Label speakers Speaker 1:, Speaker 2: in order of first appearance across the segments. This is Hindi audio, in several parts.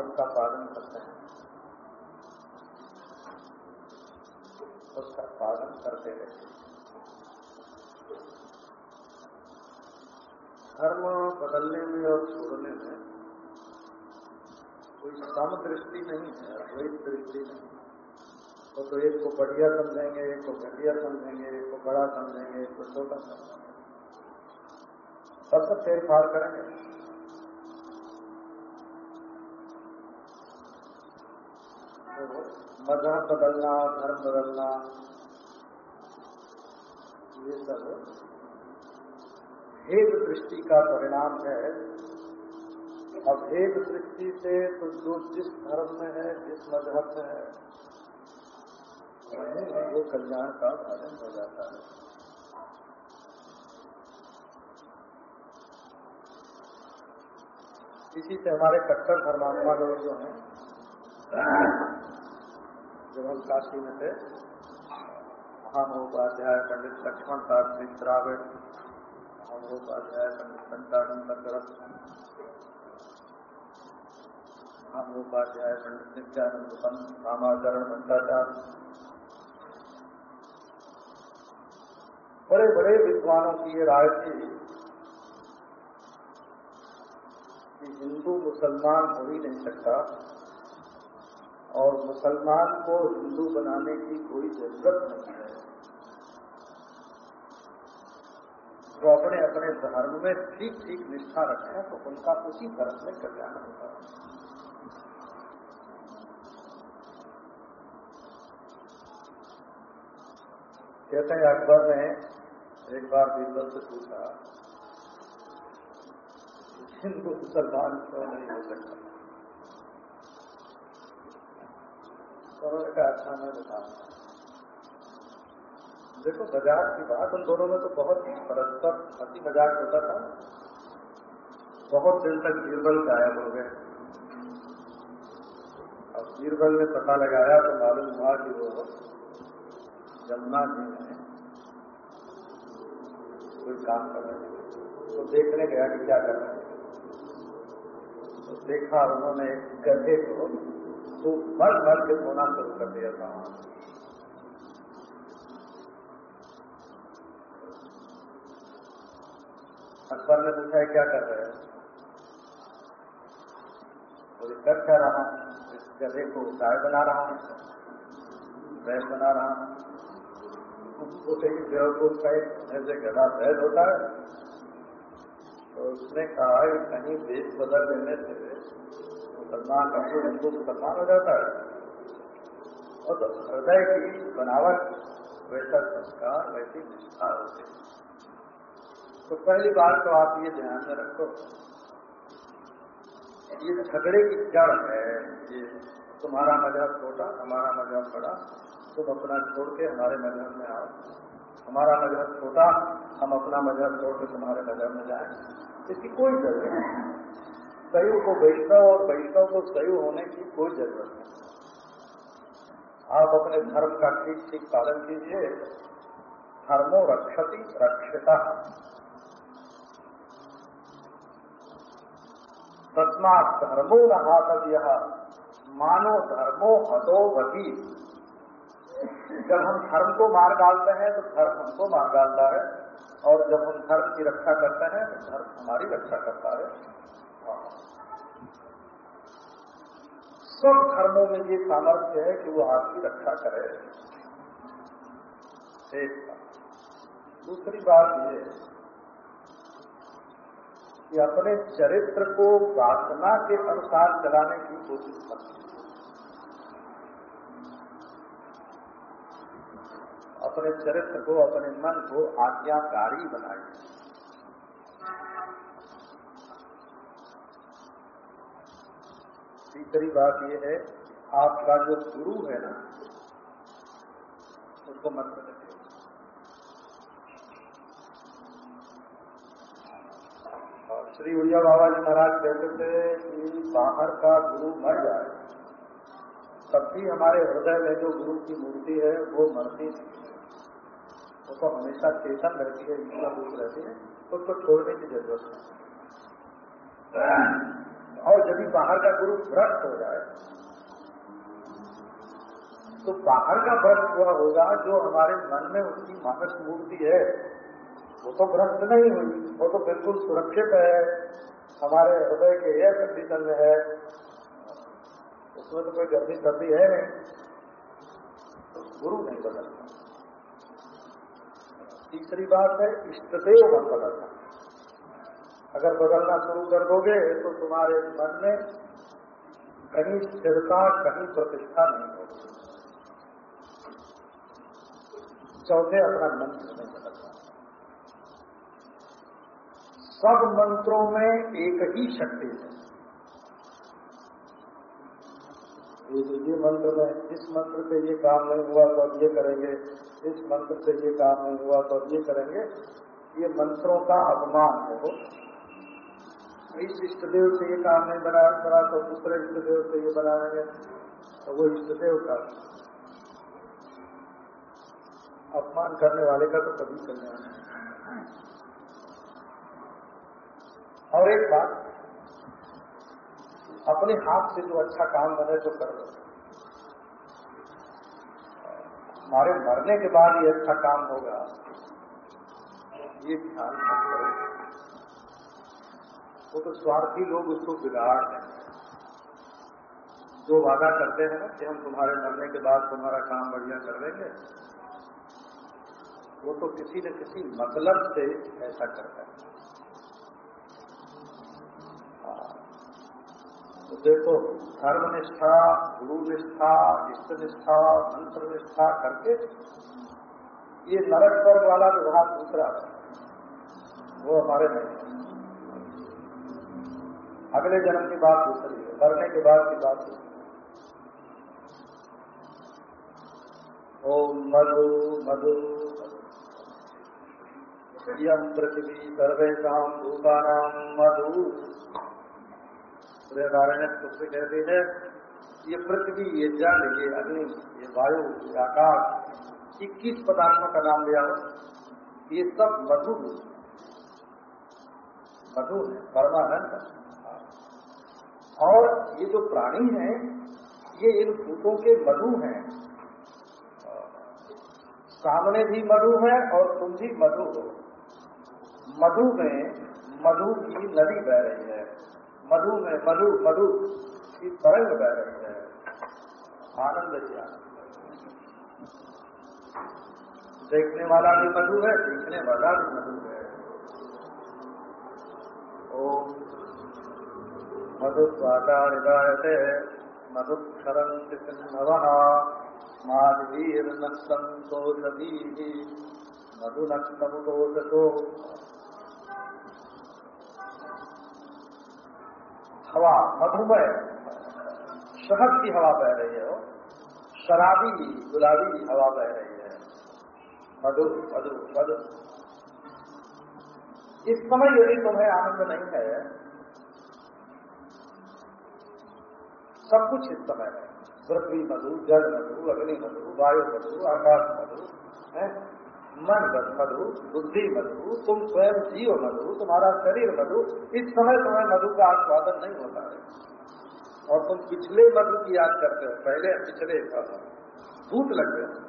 Speaker 1: धर्म का पालन करते हैं। उसका पालन करते रहे धर्म बदलने में और छोड़ने में कोई सम दृष्टि नहीं है, अद्वैत दृष्टि नहीं वो तो एक को बढ़िया समझेंगे, एक को घटिया समझेंगे, एक को बड़ा समझेंगे, एक को छोटा समझेंगे। सब फेर फार करेंगे। मज़हब बदलना, धर्म बदलना, ये सब भेद दृष्टि का परिणाम है। अब भेद दृष्टि से तो जो जिस धर्म में है, जिस मज़हब में है वो कल्याण का साधन हो जाता है। इसी से हमारे कट्टर धर्मात्मा लोग जो हैं हम काशी में थे महामहोपाध्याय पंडित लक्ष्मण दास सिंह द्राविड़ महामहोपाध्याय पंडित पंचानंद करत महामहोपाध्याय पंडित नित्यानंद पंत, रामाचरण भट्टाचार्य बड़े बड़े विद्वानों की ये राय थी कि हिंदू मुसलमान हो ही नहीं सकता। और मुसलमान को हिंदू बनाने की कोई ज़रूरत नहीं है। वो अपने अपने धर्म में ठीक ठीक निष्ठा रखें तो उनका उसी धर्म में कल्याण होगा कहते हैं, अकबर ने एक बार बीरबल से पूछा, हिंदू मुसलमान क्यों नहीं हो सकता? उन्होंने कहा अच्छा मैं बताऊँगा देखो मज़ाक की बात उन दोनों में तो बहुत परस्पर अति मज़ाक होता था। बहुत दिन तक बीरबल गायब हो गए अब बीरबल ने पता लगाया तो मालूम हुआ कि वो जमुना जी में कोई काम कर रहे हैं। तो देखने गया कि क्या कर रहे हैं। तो देखा, उन्होंने गधे को तो भर मर के सोना शुरू कर दिया था। अकबर ने पूछा क्या कर रहे हैं? बोले कर क्या रहा हूँ? इस गधे को गाय बना रहा हूँ, भैंस बना रहा हूँ। बोले कि बेवकूफ़ का ऐसे गधा होता है। तो उसने कहा कि कहीं देश बदल देने से मुसलमान अपने हिंदू मुसलमान हो जाता है। और तो हृदय की बनावट वैसा संस्कार, वैसी निष्ठा होती तो पहली बात तो आप ये ध्यान में रखो, ये झगड़े की जड़ है, ये तुम्हारा मज़हब छोटा, हमारा मज़हब बड़ा, तुम अपना छोड़ के हमारे मज़हब में आओ। हमारा मज़हब छोटा, हम अपना मज़हब छोड़ के तुम्हारे मज़हब में जाए। इसकी कोई ज़रूरत नहीं। सयु को वैष्णव और वैष्णव को सयु होने की कोई ज़रूरत नहीं। आप अपने धर्म का ठीक ठीक पालन कीजिए, धर्मो रक्षति, रक्षिता। तस्मा धर्मो नहातव्य मानो धर्मो हतो वही। जब हम धर्म को मार डालते हैं तो धर्म हमको मार डालता है, और जब हम धर्म की रक्षा करते हैं तो धर्म हमारी रक्षा करता है। सब धर्मों में ये सामर्थ्य है कि वो आपकी रक्षा करे। एक बात। दूसरी बात ये कि अपने चरित्र को प्रार्थना के अनुसार चलाने की कोशिश करती अपने चरित्र को, अपने मन को आज्ञाकारी बनाइए। तीसरी बात यह है, आपका जो गुरु है ना उसको मत और श्री उड़िया बाबा जी महाराज कहते थे कि बाहर का गुरु मर जाए, तब भी हमारे हृदय में जो गुरु की मूर्ति है, वो मरती नहीं वो तो हमेशा चेतन रहती है ईश्वर रूप रहती है, उसको छोड़ने की ज़रूरत नहीं। और यदि बाहर का गुरु भ्रष्ट हो जाए तो बाहर का भ्रष्ट हुआ होगा जो हमारे मन में उसकी मानस मूर्ति है। वो तो भ्रष्ट नहीं हुई, वो तो बिल्कुल सुरक्षित है, हमारे हृदय के एयर कंडीशन में है। उसमें तो कोई गर्मी सर्दी है नहीं। तो गुरु नहीं बदलता। तीसरी बात है, इष्टदेव मत बदलना। अगर बदलना शुरू कर दोगे तो तुम्हारे मन में कहीं स्थिरता, कहीं प्रतिष्ठा नहीं होगी। चौथे अपना मंत्र नहीं बदलना सब मंत्रों में एक ही शक्ति है। ये तो ये मंत्र में, इस मंत्र से ये काम नहीं हुआ तो अब ये करेंगे, इस मंत्र से ये काम नहीं हुआ तो अब ये करेंगे। ये मंत्रों का अपमान है वो। इस इष्ट देव से ये काम नहीं बना बना तो दूसरे इष्ट देव से ये बनाएँगे तो वो इष्ट देव का अपमान करने वाले का तो कभी कल्याण नहीं और एक बात, अपने हाथ से जो अच्छा काम बने तो कर दो हमारे मरने के बाद ये अच्छा काम होगा। ये ध्यान वो तो स्वार्थी लोग उसको बिगाड़ दें जो वादा करते हैं ना कि हम तुम्हारे मरने के बाद तुम्हारा काम बढ़िया कर देंगे वो तो किसी न किसी मतलब से ऐसा करता है। हाँ। तो देखो, धर्मनिष्ठा गुरु निष्ठा इष्ट निष्ठा मंत्र निष्ठा करके ये नरक वर्ग वाला विभाग दूसरा वो हमारे नहीं अगले जन्म की बात दूसरी है, मरने के बाद की बात दूसरी ओम मधु मधु। यम पृथ्वी सर्वेशा भूतानाम मधु। नारायण पुत्र कहते हैं, ये पृथ्वी, ये जल, ये अग्नि, ये वायु, ये आकाश इक्कीस पदार्थों का नाम लिया हो। ये सब मधु मधु है, परमानंद और ये जो प्राणी हैं, ये इन भूतों के मधु हैं। सामने भी मधु है और तुम भी मधु हो। मधु में मधु की नदी बह रही है। मधु में मधु मधु की तरंग बह रही है। आनंद ही देखने वाला भी मधु है देखने वाला भी मधु है। ओम मधुस्वादायते मधुक्षरन्ति सिन्धवः सन्तोषदीः मधुनक्तमुदोषतो हवा, मधुमय, शहद की हवा बह रही है शराबी, गुलाबी हवा बह रही है। मधु मधु मधु। इस समय यदि तुम्हें आनंद नहीं है सब कुछ इस समय है। पृथ्वी, मधु जल मधु, अग्नि मधु, वायु मधु, आकाश मधु, है? मन मधु बुद्धि मधु, तुम स्वयं जीव मधु, तुम्हारा शरीर मधु, इस समय तुम्हें मधु का आस्वादन नहीं होता है। और तुम पिछले मधु की याद करते हो, पहले पिछले भूत लगते हो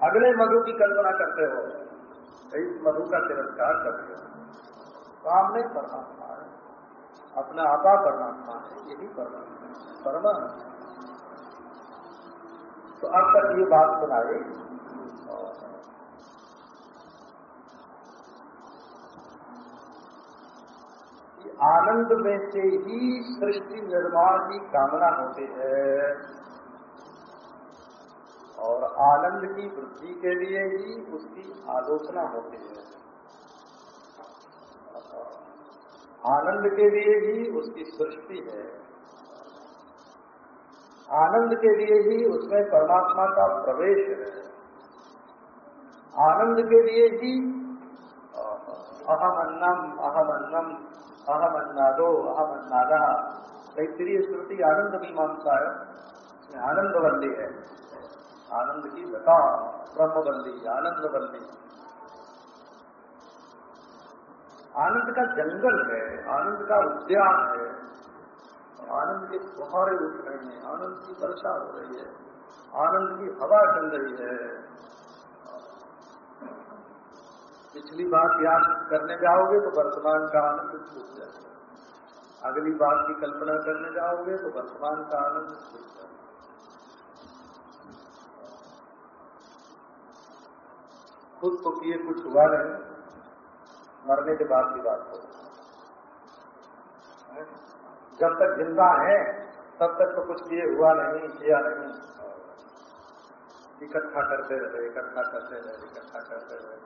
Speaker 1: अगले मधु की कल्पना करते हो, इस मधु का तिरस्कार करते हो नहीं करना अपना आपा परमात्मा है यही परमात्मा परमात्मा तो अब तक ये बात सुनाए आनंद में से ही सृष्टि निर्माण की कामना होती है। और आनंद की वृद्धि के लिए ही उसकी आलोचना होती है। आनंद के लिए ही उसकी सृष्टि है। आनंद के लिए ही उसमें परमात्मा का प्रवेश है। आनंद के लिए ही अहम अन्नम अहम अन्नम अहम अन्नादो अहम अन्नादा तैतरीय श्रुति आनंद मीमांसा है। आनंद बंदी है। आनंद की लता ब्रह्म बंदी आनंद बंदी आनंद का जंगल है, आनंद का उद्यान है, आनंद के फुहारे उठ रहे हैं, आनंद की वर्षा हो रही है, आनंद की हवा चल रही है। पिछली बात याद करने जाओगे तो वर्तमान का आनंद छूट जाएगा। अगली बात की कल्पना करने जाओगे तो वर्तमान का आनंद छूट जाएगा। खुद तो किए कुछ हुआ नहीं। मरने के बाद की बात हो। जब तक ज़िंदा है, तब तक तो कुछ किए हुआ नहीं, किया नहीं। इकट्ठा करते रहे, इकट्ठा करते रहे, इकट्ठा करते रहे।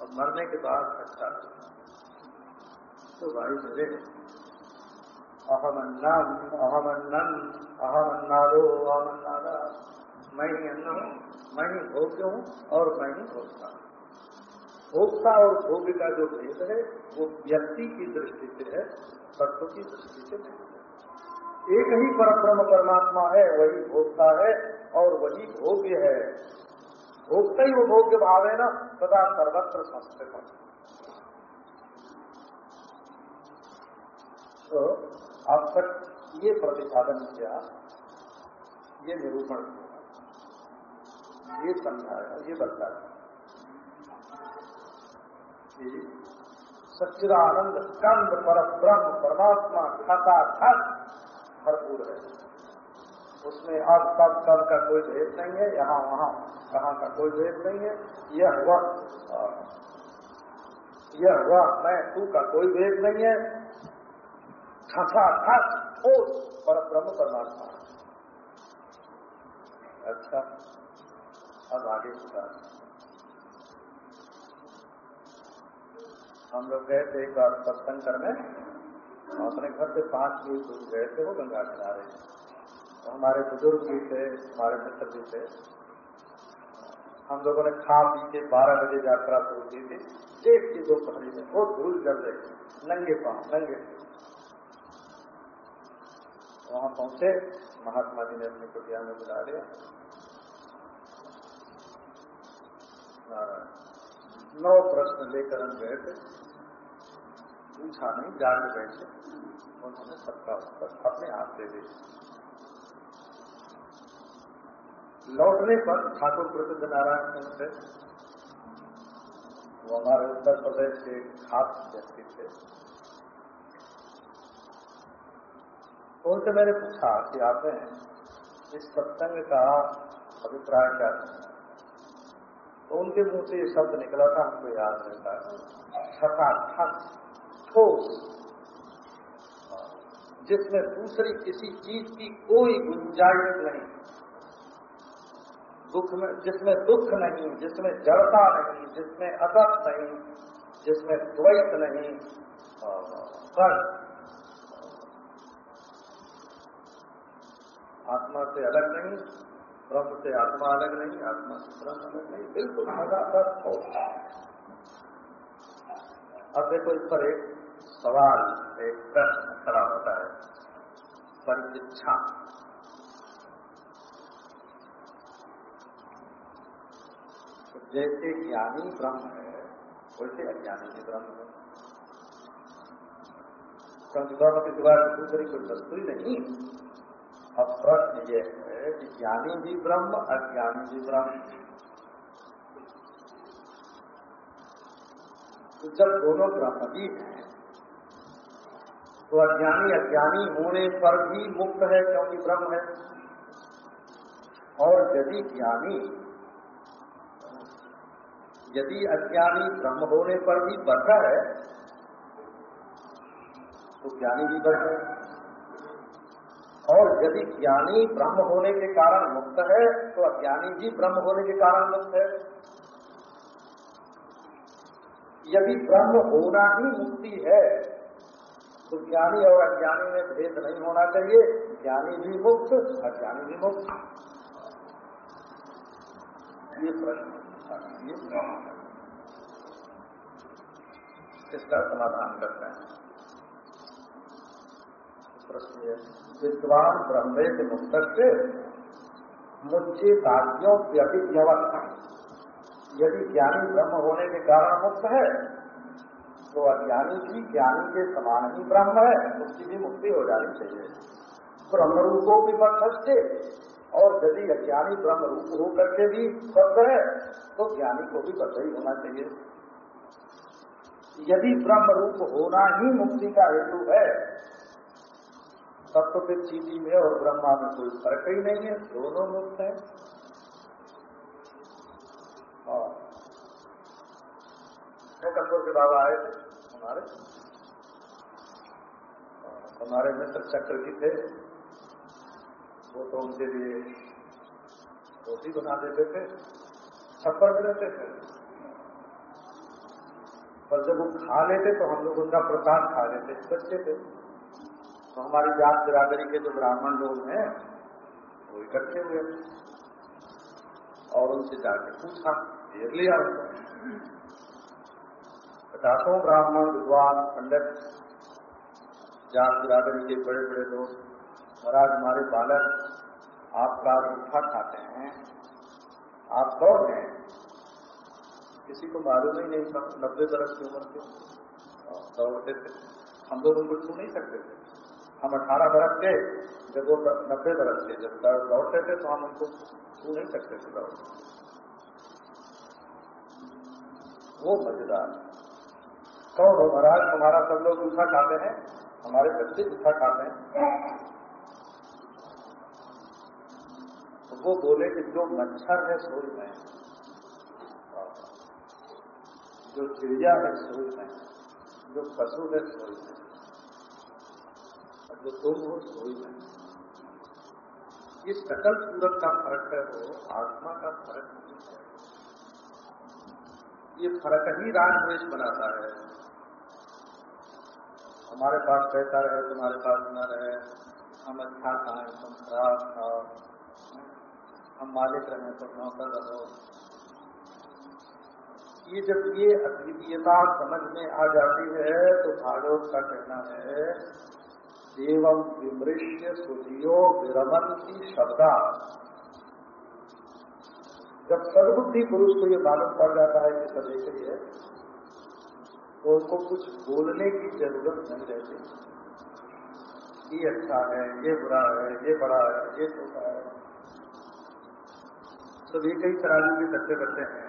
Speaker 1: और मरने के बाद अच्छा तो भाई मुझे अहमन्नम अहमन्नन अहमन्नादो, अहमन्नादा। मैं ही अन्न हूँ, मैं ही भोग्य हूँ और मैं ही भोगता भोक्ता और भोग्य का जो भेद है, वो व्यक्ति की दृष्टि से है तत्व की दृष्टि से नहीं एक ही परब्रह्म परमात्मा है, वही भोगता है और वही भोग्य है। भोगता ही वो भोग्य भाव है ना, तथा सर्वत्र संस्कृत तो अब तक ये प्रतिपादन किया, ये निरूपण किया, ये समझाया, ये बताया। सच्चिदानंद कंद पर ब्रह्म, परमात्मा खाता खत भरपूर है। उसमें अब तब कब का कोई भेद नहीं है, यहाँ, वहाँ, कहाँ का कोई भेद नहीं है। यह वह यह वह मैं तू का कोई भेद नहीं है। खस ठोस पर ब्रह्म, परमात्मा। अच्छा अब आगे सुधार हम लोग गए थे एक बार सत्संग करने और अपने घर से पाँच मील दूर गए थे, वो गंगा किनारे। तो हमारे बुज़ुर्ग भी थे, हमारे मित्र भी थे। हम लोगों ने खा पी के बारह बजे यात्रा शुरू की थी। एक की दो पहली में बहुत धूल चल रही नंगे पाँव, नंगे। वहाँ पहुँचे, महात्मा जी ने अपनी कुटिया में बुला लिया। नौ प्रश्न लेकर हम गए थे। पूछा नहीं, जान बैठे उन्होंने सबका उत्तर अपने हाथ दे दी लौटने पर ठाकुर प्रसिद्ध नारायण सिंह थे। वो हमारे उत्तर प्रदेश के खास व्यक्ति थे। उनसे मैंने पूछा कि आपने इस सत्संग का अभिप्राय क्या था तो उनके मुँह से ये शब्द निकला था, हमको याद रहता है। छठा ठस। जिसमें दूसरी किसी चीज़ की कोई गुंजाइश नहीं। दुख में, जिसमें दुख नहीं, जिसमें जड़ता नहीं, जिसमें असत नहीं, जिसमें द्वैत नहीं। पर आत्मा से अलग नहीं, ब्रह्म से आत्मा अलग नहीं, आत्मा से ब्रह्म अलग नहीं, बिल्कुल लगातार अब देखो इस पर एक सवाल एक प्रश्न खड़ा होता है। परिच्छा तो जैसे ज्ञानी ब्रह्म है, वैसे अज्ञानी भी ब्रह्म है। क्योंकि के सिवा दूसरी कोई वस्तु ही नहीं। अब प्रश्न ये है कि ज्ञानी भी ब्रह्म, अज्ञानी भी ब्रह्म। तो जब दोनों ब्रह्म भी हैं तो अज्ञानी अज्ञानी होने पर भी मुक्त है क्योंकि ब्रह्म है। और यदि ज्ञानी, यदि अज्ञानी ब्रह्म होने पर भी बद्ध है तो ज्ञानी भी बद्ध है। और यदि ज्ञानी ब्रह्म होने के कारण मुक्त है तो अज्ञानी भी ब्रह्म होने के कारण मुक्त है। यदि ब्रह्म होना ही मुक्ति है तो ज्ञानी और अज्ञानी में भेद नहीं होना चाहिए। ज्ञानी भी मुक्त, अज्ञानी भी मुक्त। ये प्रश्न इसका समाधान करते हैं। प्रश्न विद्वान ब्रह्मे के मुक्त से मुझे कार्यों व्यवस्था यदि ज्ञानी ब्रह्म होने के कारण मुक्त है तो अज्ञानी भी ज्ञानी के समान ही ब्रह्म है, उसकी भी मुक्ति हो जानी चाहिए। ब्रह्म रूपों की मत और यदि अज्ञानी ब्रह्म रूप हो करके भी बद्ध है तो ज्ञानी को भी बद्ध ही होना चाहिए। यदि ब्रह्म रूप होना ही मुक्ति का हेतु है तब तो फिर चीटी में और ब्रह्मा में कोई फ़र्क ही नहीं है, दोनों मुक्त है। कल्पुर के बाबा आए थे। हमारे। हमारे मित्र चक्र की थे, वो तो उनके लिए रोटी बना देते थे छप्पर में रहते थे। पर जब वो खा लेते तो हम लोग उनका प्रसाद खा लेते बच्चे थे। तो हमारी जात बिरादरी के जो ब्राह्मण लोग हैं, वो इकट्ठे हुए। और उनसे जाके पूछा घेर लिया पचासों ब्राह्मण, विद्वान, पंडित, जात बिरादरी के बड़े बड़े लोग, महाराज, हमारे बालक आपका रूठा खाते हैं, आप कौन हैं? किसी को मालूम ही नहीं था, नब्बे बरस की उम्र के दौड़ते थे। हम लोग उनको छू नहीं सकते थे। हम अठारह बरस के जब वो नब्बे बरस के जब दौड़ते थे तो हम उनको छू नहीं सकते थे दौड़। वो मज़ेदार हो? महाराज तुम्हारा सब लोग जूठा खाते हैं, हमारे बच्चे जूठा खाते हैं। तो वो बोले कि जो मच्छर है, सोई में। जो चिड़िया है, सोई में। जो पशु है, सोई में। जो तुम हो, सोई में। ये सकल सूरत का फ़र्क है वो, आत्मा का फ़र्क नहीं है। ये फ़र्क ही राजवेश बनाता है। हमारे पास पैसा रहे, तुम्हारे पास न रहे, हम अच्छा खाएँ तुम खराब खाओ। हम मालिक रहे तो नौकर रहो। ये जब ये अद्वितीयता समझ में आ जाती है तो भागवत का कहना है एवं विमृश्य सुधियो विरमन की शब्दा। जब सदबुद्धि पुरुष को ये मालूम पड़ जाता है कि एक है उनको कुछ बोलने की ज़रूरत नहीं रहती। ये अच्छा है, ये बुरा है, ये बड़ा है, ये छोटा है। सब एक ही तराजू के कट्टे करते हैं।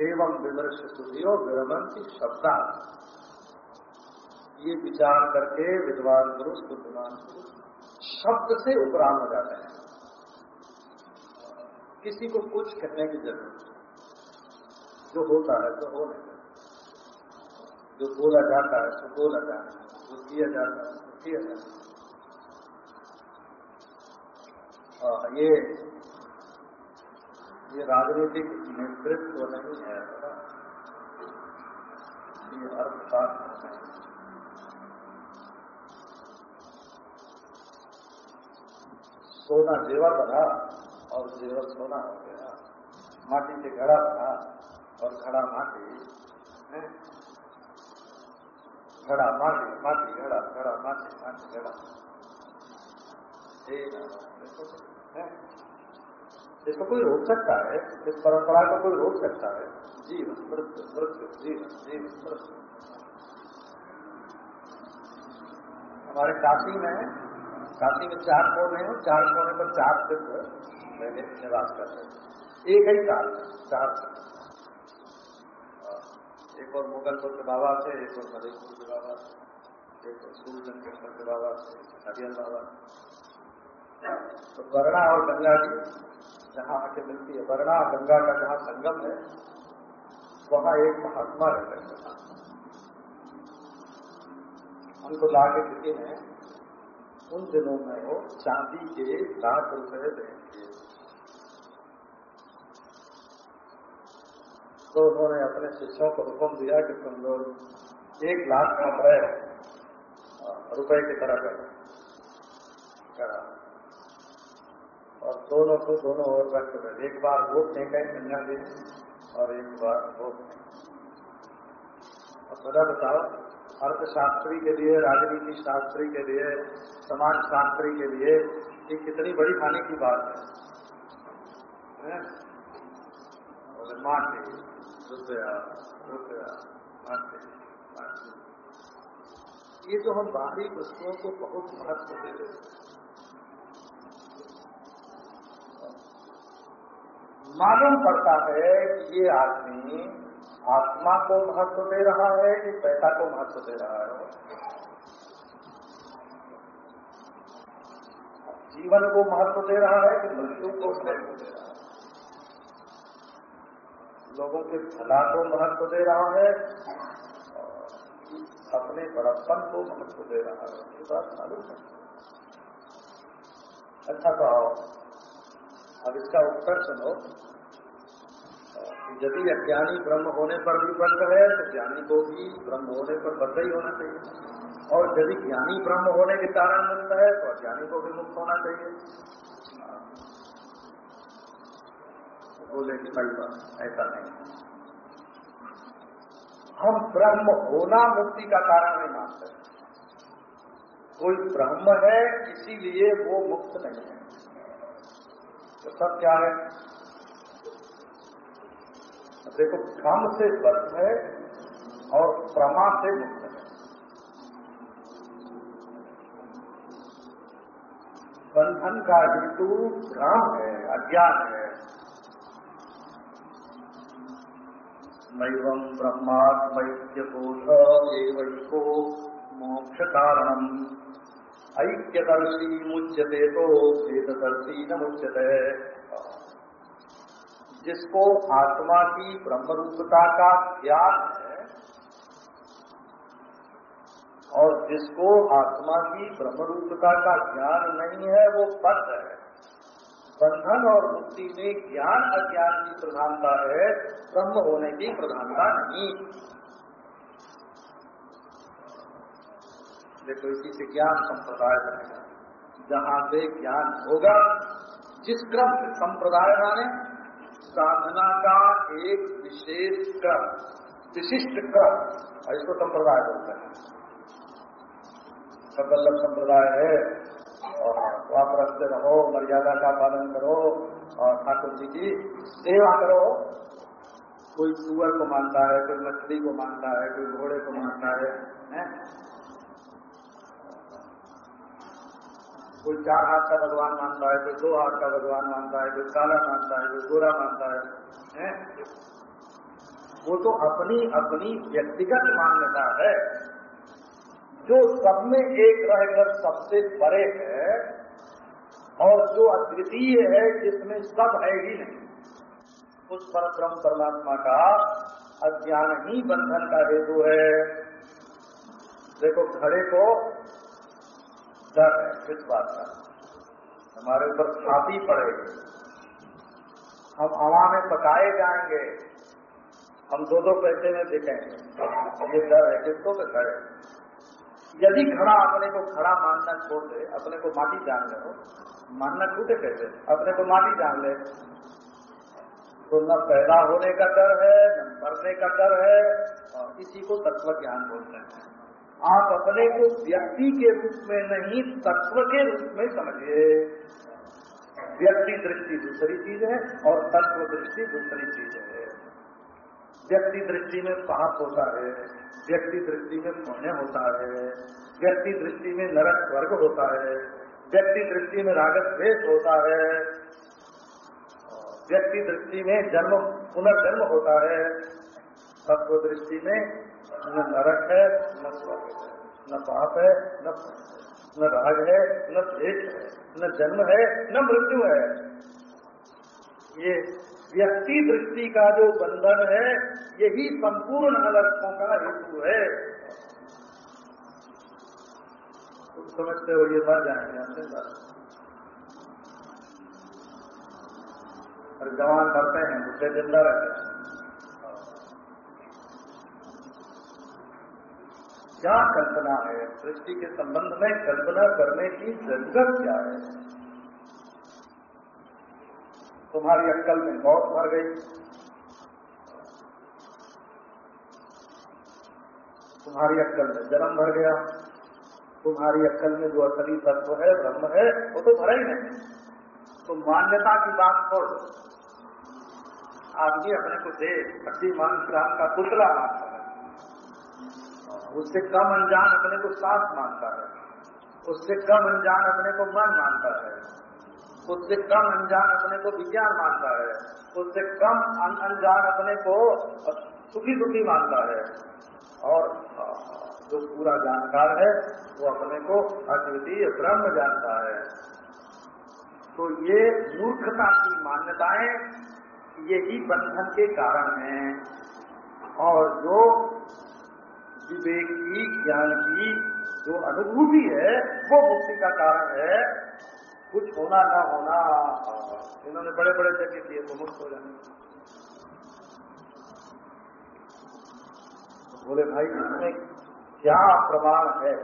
Speaker 1: एवं विमर्श सुधियो विरमंती शब्दा ये विचार करके विद्वान पुरुष, बुद्धिमान पुरुष शब्द से उपराम हो जाते हैं। किसी को कुछ कहने की ज़रूरत जो होता है तो हो नहीं जो बोला जाता है तो बोला जाता है, जो किया जाता है तो किया जाता है। ये ये राजनीतिक नेतृत्व नहीं है ये अर्थशास्त्र है सोना जेवर बना और जेवर सोना हो गया। माटी से घड़ा बना। और खड़ा माटी घड़ा माटी माटी घड़ा घड़ा माटी माटी घड़ा इसको कोई रोक सकता है? इस परंपरा को कोई रोक सकता है? जीवन, मृत्यु मृत्यु, जीवन जीवन, मृत्यु। हमारे काशी में काशी में चार कोने हैं, चार कोने पर चार सिद्ध मैंने निवास करते हैं। एक ही काल चार एक और मुगलपुर के बाबा थे, एक और मधेपुर के बाबा थे, एक और सूर्यचंद कृष्ण के बाबा थे हरियल बाबा थे। तो वर्णा और गंगा जी, जहाँ आके मिलती है। वर्णा गंगा का जहाँ संगम है, वहाँ एक महात्मा रहते हैं। उनको ला के किसी ने उन दिनों में वो चांदी के लाख रुपए देंगे तो उन्होंने अपने शिष्यों को हुक्म दिया कि तुम लोग एक लाख रुपए रुपए की तरह करा। और दोनों को दोनों ओर रख रहे एक बार वोट गए कन्या जी और एक बार वोट और बता बताओ, अर्थशास्त्री के लिए, राजनीति शास्त्री के लिए, समाज शास्त्री के लिए ये कितनी बड़ी खाने की बात है बोले माटी ये जो हम बाहरी वस्तुओं को बहुत महत्व दे रहे हैं। मालूम पड़ता है कि ये आदमी आत्मा को महत्व दे रहा है कि पैसा को महत्व दे रहा है। जीवन को महत्व दे रहा है कि मृत्यु को लोगों के भला को महत्व दे रहा है अपने बड़प्पन को महत्व दे रहा है। बात मालूम है। अच्छा कहो, अब इसका उत्तर सुनो। यदि अज्ञानी ब्रह्म होने पर भी बंद है तो ज्ञानी को भी ब्रह्म होने पर बंद ही होना चाहिए। और यदि ज्ञानी ब्रह्म होने के कारण मुक्त है तो अज्ञानी को भी मुक्त होना चाहिए। बोले कि भाई बात, ऐसा नहीं। हम ब्रह्म होना मुक्ति का कारण नहीं मानते। कोई ब्रह्म है, इसीलिए वो मुक्त नहीं है। तो सब क्या है? देखो काम से बद्ध है और प्रमा से मुक्त है। बंधन का हेतु भ्रम है, अज्ञान है। नैवम ब्रह्मात्मैक्य कोश एवैको मोक्ष कारणम ऐक्यदर्शी मुच्यते तो भेददर्शी न मुच्यते जिसको आत्मा की ब्रह्मरूपता का ज्ञान है, और जिसको आत्मा की ब्रह्मरूपता का ज्ञान नहीं है, वो पद है। बंधन और मुक्ति में ज्ञान अज्ञान की प्रधानता है, ब्रह्म होने की प्रधानता नहीं। देखो, इसी से ज्ञान संप्रदाय बनेगा। जहाँ से ज्ञान होगा, जिस क्रम से संप्रदाय माने, साधना का एक विशेष क्रम, विशिष्ट क्रम इसको संप्रदाय बोलते हैं। सबल्लभ संप्रदाय है। रखते रहो मर्यादा का पालन करो और ठाकुर जी की सेवा करो कोई सुअर को मानता है कोई मछली को मानता है कोई घोड़े को मानता है, है? कोई चार हाथ का भगवान मानता है कोई दो हाथ का भगवान मानता है कोई काला मानता है कोई गोरा मानता है, है? वो तो अपनी अपनी व्यक्तिगत मान्यता है जो सब में एक रहकर सबसे परे है और जो अद्वितीय है, जिसमें सब है ही नहीं। उस पर ब्रह्म परमात्मा का अज्ञान ही बंधन का हेतु है। देखो खड़े को डर है किस बात का। हमारे ऊपर छाती पड़ेगी। हम हवा में पकाए जाएँगे। हम दो दो पैसे में देखेंगे ये डर है, किसको तो खड़े यदि खड़ा अपने को खड़ा मानना छोड़ दे, अपने को माटी जान ले मानना छूटे कैसे अपने को माटी जान ले। तो न पैदा होने का डर है, न मरने का डर है, और इसी को तत्व ज्ञान बोलते हैं। आप अपने को व्यक्ति के रूप में नहीं, तत्व के रूप में समझिए। व्यक्ति दृष्टि दूसरी चीज़ है, और तत्व दृष्टि दूसरी चीज़ है। व्यक्ति दृष्टि में पाप होता है, व्यक्ति दृष्टि में पुण्य होता है, व्यक्ति दृष्टि में नरक स्वर्ग होता है, व्यक्ति दृष्टि में रागत द्वेष होता है, व्यक्ति दृष्टि में जन्म, पुनर्जन्म होता है, तत्व दृष्टि में न नरक है, न स्वर्ग है, न पाप है, न न राग है, न द्वेष है, न जन्म है, न मृत्यु है। ये व्यक्ति दृष्टि का जो बंधन है, यही संपूर्ण अनर्थों का हेतु है। तुम समझते हो, ये मर जाएँगे मर और जवान करते हैं बुढ़े ज़िंदा रहते हैं। क्या कल्पना है? सृष्टि के संबंध में कल्पना करने की ज़रूरत क्या है? तुम्हारी अक्कल में मौत मर गई। तुम्हारी अक्कल में जन्म भर गया। तुम्हारी अक्कल में जो असली तत्व है, ब्रह्म है, वो तो भरा ही। नहीं तो मान्यता की बात छोड़ आदमी अपने को दे हड्डी मान ग्राम का पुतला मानता है। उससे कम अनजान अपने को साथ मानता है। उससे कम अनजान अपने को मन मानता है। उससे कम अनजान अपने को विज्ञान मानता है। उससे कम अनजान अपने को सुखी दुखी मानता है। और जो पूरा जानकार है, वो अपने को अद्वितीय ब्रह्म जानता है। तो ये मूर्खता की मान्यताएँ यही बंधन के कारण हैं। और जो विवेक की ज्ञान की जो अनुभूति है, वो मुक्ति का कारण है। कुछ होना ना होना इन्होंने बड़े बड़े जगह किए तो मुक्त हो जाने। तो बोले, भाई, इसमें क्या प्रमाण है?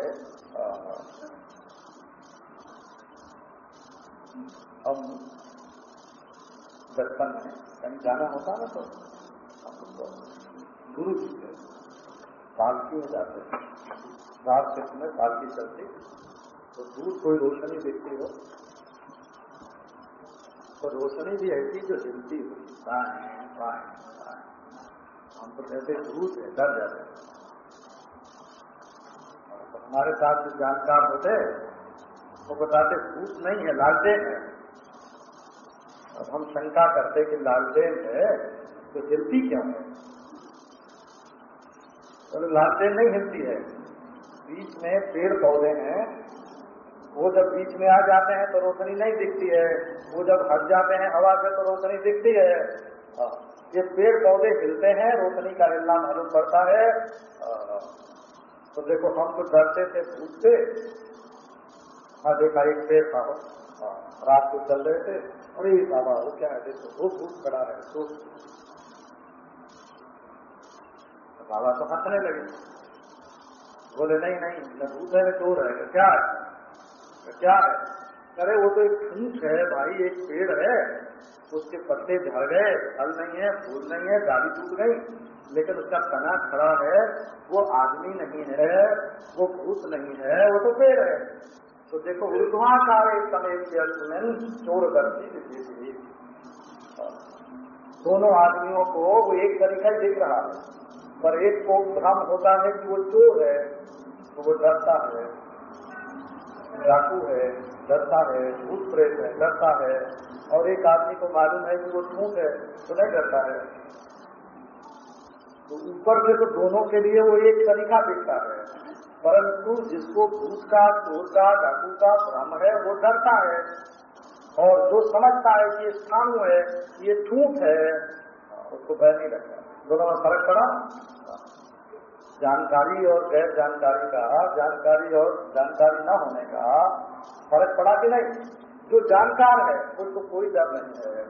Speaker 1: हम दर्शन में, कहीं जाना होता ना तो गुरु जी से पालकी में जाते हैं। रात के समय पालकी चलती तो दूर कोई रोशनी देखती हो तो रोशनी भी ऐसी जो हो हम तो कहते भूत है, डर जाते तो हमारे साथ जो जानकार होते वो बताते भूत नहीं है, लालटेन है। अब हम शंका करते कि लालटेन है तो हिलती क्यों है? तो लालटेन नहीं हिलती है। बीच में पेड़ पौधे हैं वो जब बीच में आ जाते हैं तो रोशनी नहीं दिखती है। वो जब हट जाते हैं हवा से तो रोशनी दिखती है। हाँ, ये पेड़ पौधे हिलते हैं रोशनी का हिलना मालूम पड़ता है। हाँ, तो देखो हम तो डरते थे पूछते हाँ देखा एक पेड़ था हाँ, रात को चल रहे थे। अरे बाबा वो क्या है? देखो वो भूत खड़ा है तो बाबा तो हंसने लगे। बोले नहीं नहीं भूत है चोर है क्या है? क्या है? अरे वो तो एक फूस है भाई, एक पेड़ है। उसके पत्ते झड़ गए, फल नहीं है, फूल नहीं है, गाड़ी टूट गई। लेकिन उसका तना खड़ा है, वो आदमी नहीं है, वो भूत नहीं है, वो तो पेड़ है। तो देखो ऊर्ध्वाकार समय के चोर दर्शी दोनों आदमियों को वो एक तरीका ही दिख रहा है। पर एक को भ्रम होता है कि वो चोर है तो वो डरता है। डाकू है डरता है, भूत प्रेत है डरता है। और एक आदमी को मालूम है कि वो झूठ है तो नहीं डरता है। तो ऊपर से तो दोनों के लिए वो एक तरीका दिखता है। परंतु जिसको भूत का, चोर का, डाकू का भ्रम है, वो डरता है। और जो समझता है कि ये स्थानु है ये ठूठ है, उसको भय नहीं लगता। दोनों में फ़र्क पड़ा? जानकारी और गैर जानकारी का, जानकारी और जानकारी न होने का फ़र्क पड़ा कि नहीं? जो जानकार है उसको कोई डर नहीं है।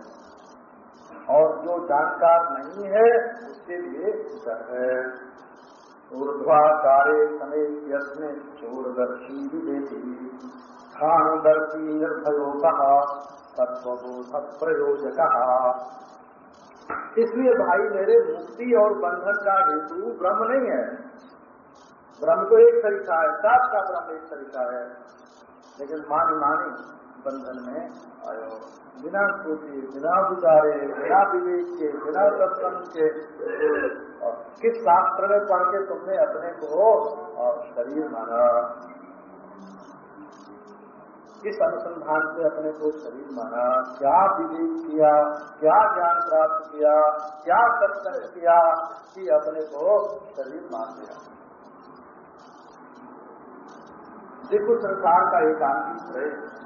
Speaker 1: और जो जानकार नहीं है, उसके लिए डर है। ऊर्ध्वाकारे समेत यस्में चोरदर्शी विवेकी, खानदर्शी निर्भयो कहा तत्वबोध प्रयोजक इसलिए भाई, मेरे मुक्ति और बंधन का हेतु ब्रह्म नहीं है। ब्रह्म तो एक तरीका है, सात का ब्रह्म एक तरीका है। लेकिन मानी मानी, बंधन में आयो। बिना सोचे बिना विचारे बिना विवेक के, बिना सत्संग के। और किस शास्त्र में पढ़ के तुमने अपने को और शरीर माना? किस अनुसंधान से अपने को शरीर माना क्या विवेक किया? क्या ज्ञान प्राप्त किया? क्या सत्संग किया कि अपने को शरीर मान लिया? देखो, संसार का एक आंतरिक है।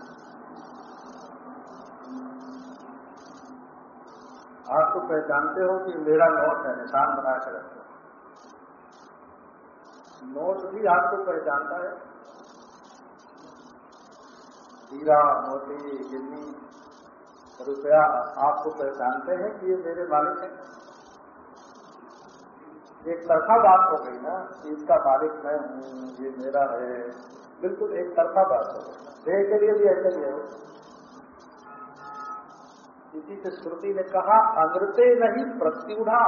Speaker 1: आप तो पहचानते हो कि मेरा नोट है, निशान बना कर रखते नोट भी आपको पहचानता है। हीरा मोती गिन्नी रुपया आपको पहचानते हैं कि ये मेरे मालिक हैं। एक तरफा बात हो गई ना कि इसका मालिक मैं हूँ, ये मेरा है। बिल्कुल एक तरफा बात हो गई। देह के लिए भी ऐसे ही है इसी से श्रुति ने कहा, अमृते नहीं प्रत्युढ़ा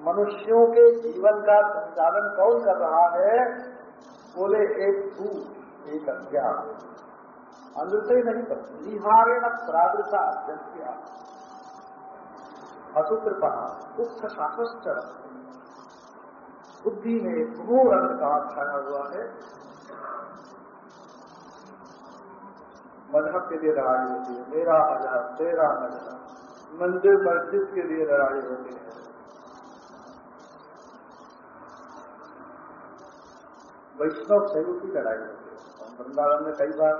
Speaker 1: मनुष्यों के जीवन का संचालन कौन कर रहा है? बोले, एक तू एक अज्ञान अमृते नहीं करते निहारेण प्रावृता जन्या असुकृपा उक्त शासश्च बुद्धि में घोर अंधकार छाया हुआ है। मज़हब के लिए लड़ाई होती है। मेरा मज़हब तेरा मज़हब मंदिर मस्जिद के लिए लड़ाई होती है। वैष्णव शैव की लड़ाई होती है। वृंदावन में कई बार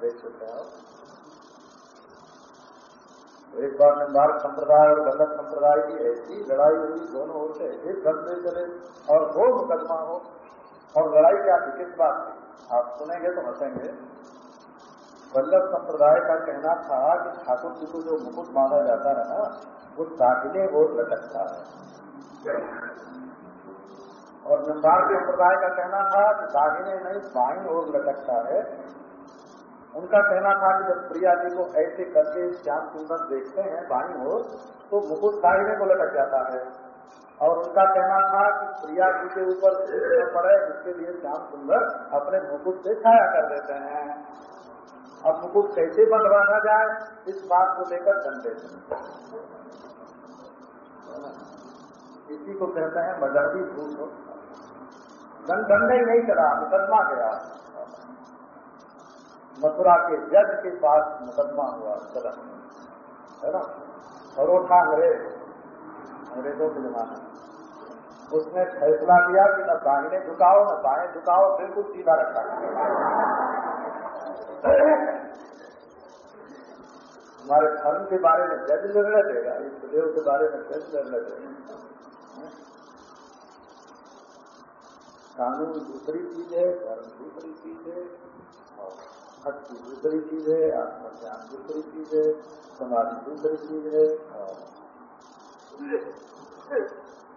Speaker 1: देख सकते हैं एक बार निम्बार्क संप्रदाय और गलत संप्रदाय की ऐसी लड़ाई हुई, दोनों ओर से एक घर से चले और वो मुकदमा हो और लड़ाई क्या थी किस बात की? आप सुनेंगे तो हंसेंगे। वल्लभ संप्रदाय का कहना था कि ठाकुर जी को जो मुकुट माना जाता है ना, वो दाहिने ओर लटकता है। और निम्बार्क संप्रदाय का कहना था कि दाहिने नहीं, बाई ओर लटकता है। उनका कहना था कि जब प्रिया जी को ऐसे करके श्याम सुंदर देखते हैं बाई ओर तो मुकुट दाहिने को लटक जाता है। और उनका कहना था कि प्रिया जी के ऊपर पड़े, जिसके लिए श्याम सुंदर अपने मुकुट से छाया कर देते हैं। अब मुकुट कैसे बनवाना जाए, इस बात को लेकर दंडे। इसी को कहते हैं मजहबी भूत दंड ही नहीं करा, मुकदमा गया। मथुरा के जज के पास मुकदमा हुआ चला है ना? और था अंग्रेज़ अंग्रेज़ों के जमाने। उसने फैसला दिया कि न दाहिने झुकाओ, न बाएँ झुकाओ, बिल्कुल सीधा रखा। हमारे धर्म के बारे में जज निर्णय देगा, इस देव के बारे में जज निर्णय देगा। कानून दूसरी चीज़ है धर्म दूसरी चीज़ है, और भक्ति दूसरी चीज़ है, आत्मज्ञान दूसरी चीज़ है, समाधि दूसरी चीज़ है, और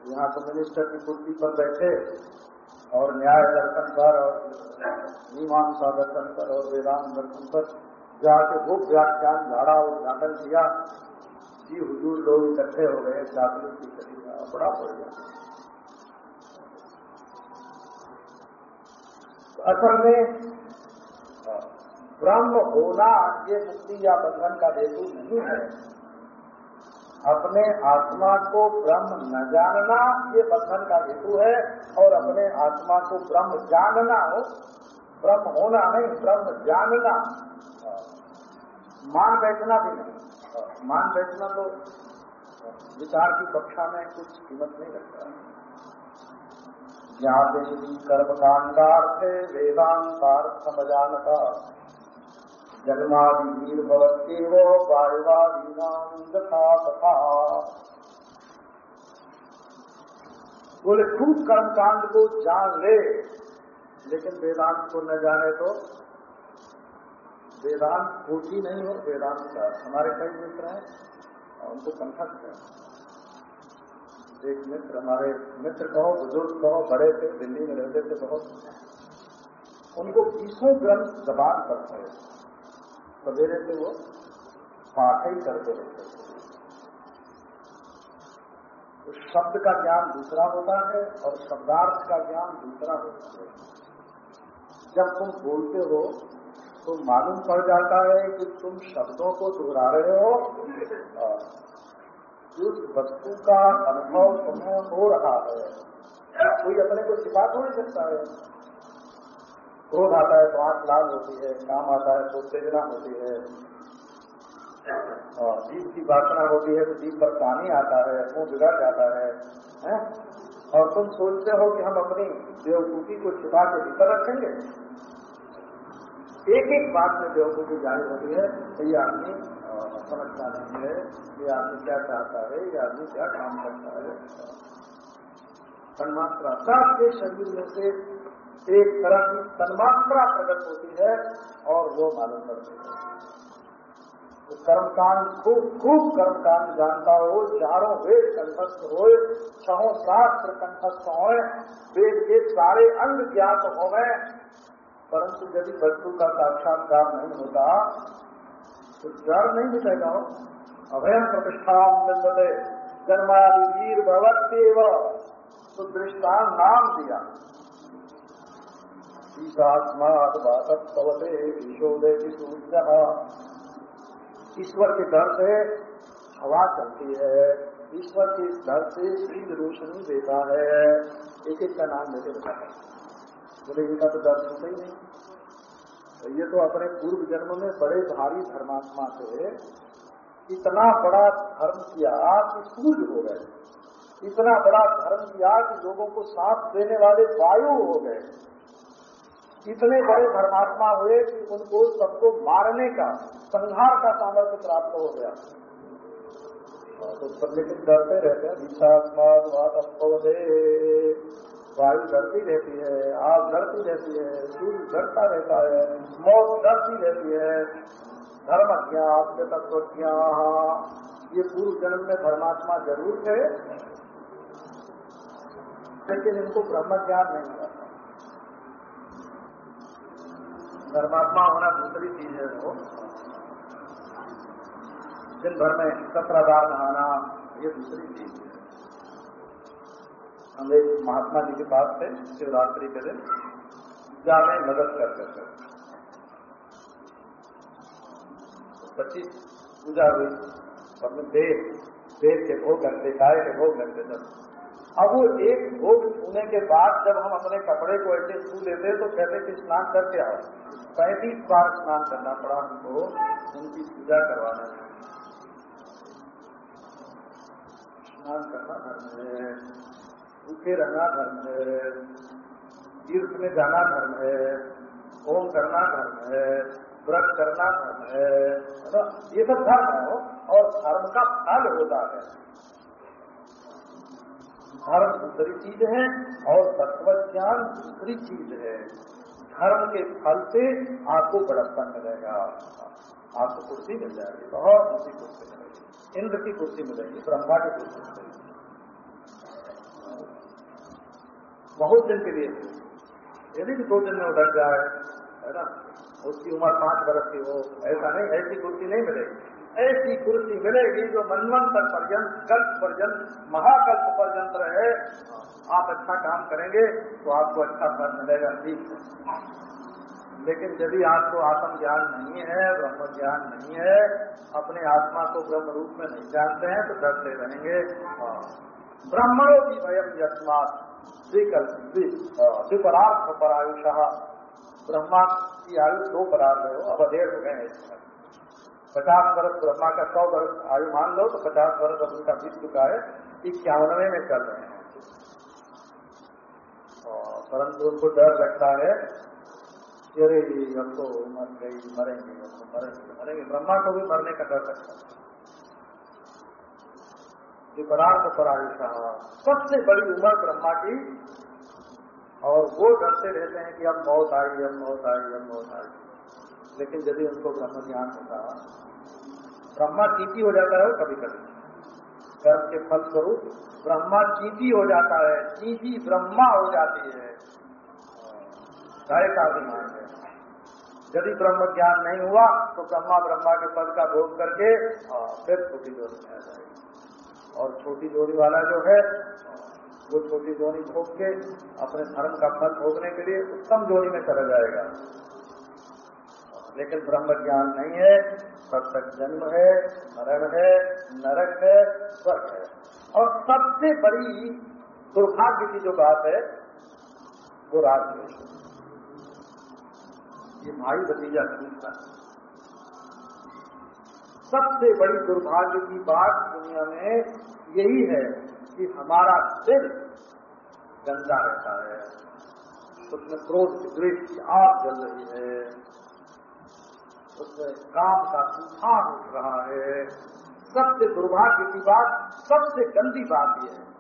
Speaker 1: यहाँ तो मिनिस्टर की कुर्सी पर बैठे, और न्याय दर्शन पर, और मीमांसा दर्शन पर, और वेदांत दर्शन पर जाके वो व्याख्यान झाड़ा उद्घाटन किया। जी हुजूर लोग इकट्ठे हो गए, जागरूक की करेगा बड़ा बढ़िया। असल में ब्रह्म, होना, ये मुक्ति या बंधन का हेतु नहीं है। अपने आत्मा को ब्रह्म न जानना, ये बंधन का हेतु है, और अपने आत्मा को ब्रह्म जानना हो ब्रह्म होना नहीं, ब्रह्म जानना मान बैठना भी नहीं। मान बैठना तो विचार की कक्षा में कुछ कीमत नहीं रखता। ज्ञाते कर्मकांडार्थे वेदांतार्थ समझानता जन्मादिर्भवत्येव वायुवादीनाम तथा तथा बोले, खूब कर्मकांड को जान ले, लेकिन वेदांत को न जाने तो वेदांत कोठी नहीं हो, वेदांत का हमारे कई मित्र हैं, और उनको कंठस्थ है। एक मित्र, हमारे मित्र कहो, बुज़ुर्ग कहो, बड़े थे, दिल्ली में रहते थे बहुत। उनको बीसों ग्रंथ जबान पर थे। सवेरे से वो पाठ ही करते रहते थे। तो शब्द का ज्ञान दूसरा होता है और शब्दार्थ का ज्ञान दूसरा होता है। जब तुम बोलते हो तो मालूम पड़ जाता है कि तुम शब्दों को दोहरा रहे हो। जिस वस्तु का अनुभव तुम्हें हो रहा है कोई अपने को छिपा तो नहीं सकता है। क्रोध आता है तो आँख लाल होती है काम आता है तो उत्तेजना होती है। और जीव की वासना होती है तो जीव पर पानी आता है मुँह बिगड़ जाता है, है? और तुम सोचते हो कि हम अपनी बेवकूफ़ी को छिपा के भीतर रखेंगे? एक एक बात में बेवकूफ़ी ज़ाहिर होती है तो ये आदमी समझता नहीं है ये आदमी क्या चाहता है, ये आदमी क्या काम करता है। तन्मात्रा। सबके शरीर में से एक तरह की तन्मात्रा प्रकट होती है और वो मालूम करती है। तो कर्मकांड, खूब खूब कर्मकांड जानता हो, चारों वेद कंठस्थ हो छहों शास्त्र कंठस्थ हो वेद के सारे अंग ज्ञात हो गए परंतु यदि वस्तु का साक्षात्कार नहीं होता डर नहीं मिलेगा। अभयम प्रतिष्ठा मिलते जन्मादि वीर भगवत्यव दृष्टान नाम दिया। की सूर्य। ईश्वर के दर से हवा चलती है। ईश्वर के दर से सूर्य रोशनी देता है। एक एक का नाम लेते बताता बोले इनका तो दर्द होता ही नहीं। ये तो अपने पूर्व जन्म में बड़े भारी धर्मात्मा थे। इतना बड़ा धर्म किया कि सूर्य हो गए। इतना बड़ा धर्म किया कि लोगों को सांस देने वाले वायु हो गए। इतने बड़े धर्मात्मा हुए कि उनको सबको मारने का, संहार का सामर्थ्य प्राप्त हो गया। तो सब लेकिन डरते रहते हैं। वायु डरती रहती है, आग डरती रहती है, सूर्य डरता रहता है, मौत डरती रहती है। धर्म ज्ञान तत्व ये पूर्व जन्म में धर्मात्मा ज़रूर थे, लेकिन इनको ब्रह्म ज्ञान नहीं हुआ धर्मात्मा होना दूसरी चीज़ है वो। दिन भर में सत्रह बार नहाना, ये दूसरी चीज़ है। हम एक महात्मा जी के पास थे शिवरात्रि के दिन जाने मदद कर कर पच्चीस पूजा हुई सबने देव देव के भोग लगते गाय के भोग लगते सब अब वो एक भोग छूने के बाद जब हम अपने कपड़े को ऐसे छू लेते तो कहते कि स्नान करके आओ। पैंतीस बार स्नान करना पड़ा हमको, उनकी पूजा करवाने स्नान करना भूखे रहना धर्म है। तीर्थ में जाना धर्म है। होम करना धर्म है। व्रत करना धर्म है। ये सब धर्म है और धर्म का फल होता है। धर्म दूसरी चीज़ है, और तत्व ज्ञान दूसरी चीज़ है। धर्म के फल से आपको बड़प्पन मिलेगा। आपको कुर्सी मिल जाएगी, बहुत ऊँची कुर्सी मिलेगी। इंद्र की कुर्सी मिलेगी, ब्रह्मा की कुर्सी मिलेगी। बहुत दिन के लिए। यदि भी दो दिन में उधर जाए, है ना? उसकी उम्र पाँच बरस की हो, ऐसा नहीं, ऐसी कुर्सी नहीं मिलेगी। ऐसी कुर्सी मिलेगी जो मनवंतर पर्यंत, कल्प पर्यंत, महाकल्प पर्यंत रहे। आप अच्छा काम करेंगे तो आपको अच्छा फल मिलेगा, ठीक है। लेकिन यदि आपको आत्म ज्ञान नहीं है ब्रह्म ज्ञान नहीं है, अपने आत्मा को ब्रह्म रूप में नहीं जानते हैं तो डरते रहेंगे। हाँ। ब्राह्मणों की भयम यस्मात। द्विपरार्थ पर आयुष ब्रह्मा की आयु दो परार्थ है अब अधेर हो गए हैं पचास वर्ष ब्रह्मा का सौ वर्ष आयु मान लो तो पचास वर्ष अब उनका बीत चुका है इक्यावनवे में चल रहे हैं। परंतु उनको डर लगता है अरे अब तो मर गई, मरेंगे अब तो मरेंगे मरेंगे। ब्रह्मा को भी मरने का डर लगता है। विपरार्थ परायुषा सबसे बड़ी उम्र ब्रह्मा की, और वो डरते रहते हैं कि अब मौत आई, अब मौत आई, अब मौत आई। लेकिन यदि उनको ब्रह्म ज्ञान होता, ब्रह्मा चीटी हो जाता है कभी कभी कर्म के फल स्वरूप ब्रह्मा चीटी हो जाता है, चीटी ब्रह्मा हो जाती है। का अभिमान है। यदि ब्रह्म ज्ञान नहीं हुआ तो ब्रह्मा ब्रह्मा के पद का भोग करके फिर छोटी में आ जाएगी। और छोटी जोड़ी वाला जो है, वो छोटी जोड़ी भोग के अपने धर्म का फल भोगने के लिए उत्तम जोड़ी में चला जाएगा। लेकिन ब्रह्म ज्ञान नहीं है तब तक जन्म है, मरण है, नरक है, स्वर्ग है। और सबसे बड़ी दुर्भाग्य की जो बात है, वो राजद्वेश ये भाई भतीजा छूटता है। सबसे बड़ी दुर्भाग्य की बात दुनिया में यही है कि हमारा दिल गंदा रहता है। उसमें क्रोध द्वेष की आग जल रही है। उसमें काम का तूफ़ान उठ रहा है। सबसे दुर्भाग्य की बात, सबसे गंदी बात यह है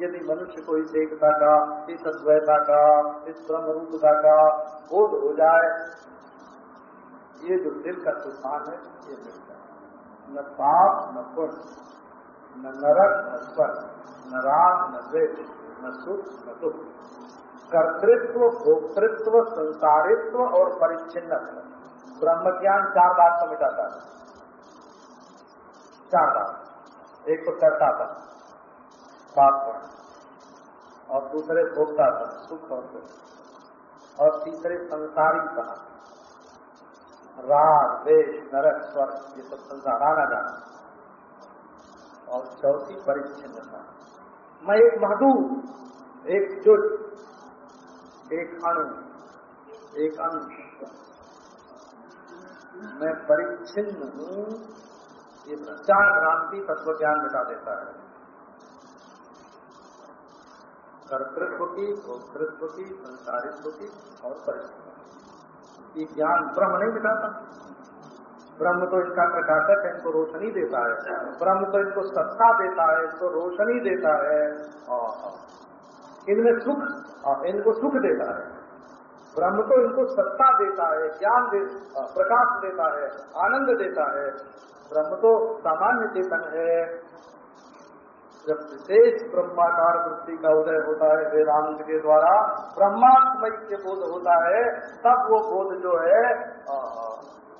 Speaker 1: यदि मनुष्य को इस एकता का, इस अद्वैता का, इस ब्रह्म रूपता का बोध हो जाए, ये जो दिल का तूफ़ान है, ये मिलता न पाप, न पुण्य न नरक, न स्वर्ग, न राग, न द्वेष, न सुख, न दुख। कर्तृत्व, भोक्तृत्व, संसारित्व और परिच्छिन्न ब्रह्म ज्ञान चार बात को मिटाता है। चार बात। एक तो करता था, पाप और दूसरे भोक्ता था, सुख और दुख। और तीसरे संसारी था। राग देश नरक स्वर्ग ये सब संसार आना जाना और चौथी परिच्छिन्नता। मैं एक महदू एक जुट, एक अणु, एक अंश मैं परिच्छिन्न हूँ, ये प्रचार भ्रांति तत्व ज्ञान मिटा देता है। कर्तृत्व की, भोक्तृत्व की, संसारित्व की और परिस्थिति ये ज्ञान ब्रह्म नहीं मिटाता। ब्रह्म तो इनका प्रकाशक है इनको रोशनी देता है। ब्रह्म तो इनको सत्ता देता है, इसको रोशनी देता है। और इनमें सुख और इनको सुख देता है। ब्रह्म तो इनको सत्ता देता है, ज्ञान दे प्रकाश देता है, आनंद देता है। ब्रह्म तो सामान्य चेतन है। जब विशेष ब्रह्माकार वृत्ति का उदय होता है वेदांत के द्वारा, ब्रह्मात्मय के बोध होता है, तब वो बोध जो है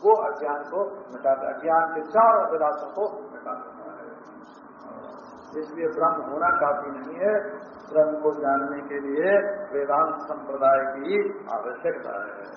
Speaker 1: वो अज्ञान को मिटा अज्ञान के चारों विलासों को मिटा देता है। इसलिए ब्रह्म होना काफ़ी नहीं है। ब्रह्म को जानने के लिए वेदांत संप्रदाय की आवश्यकता है।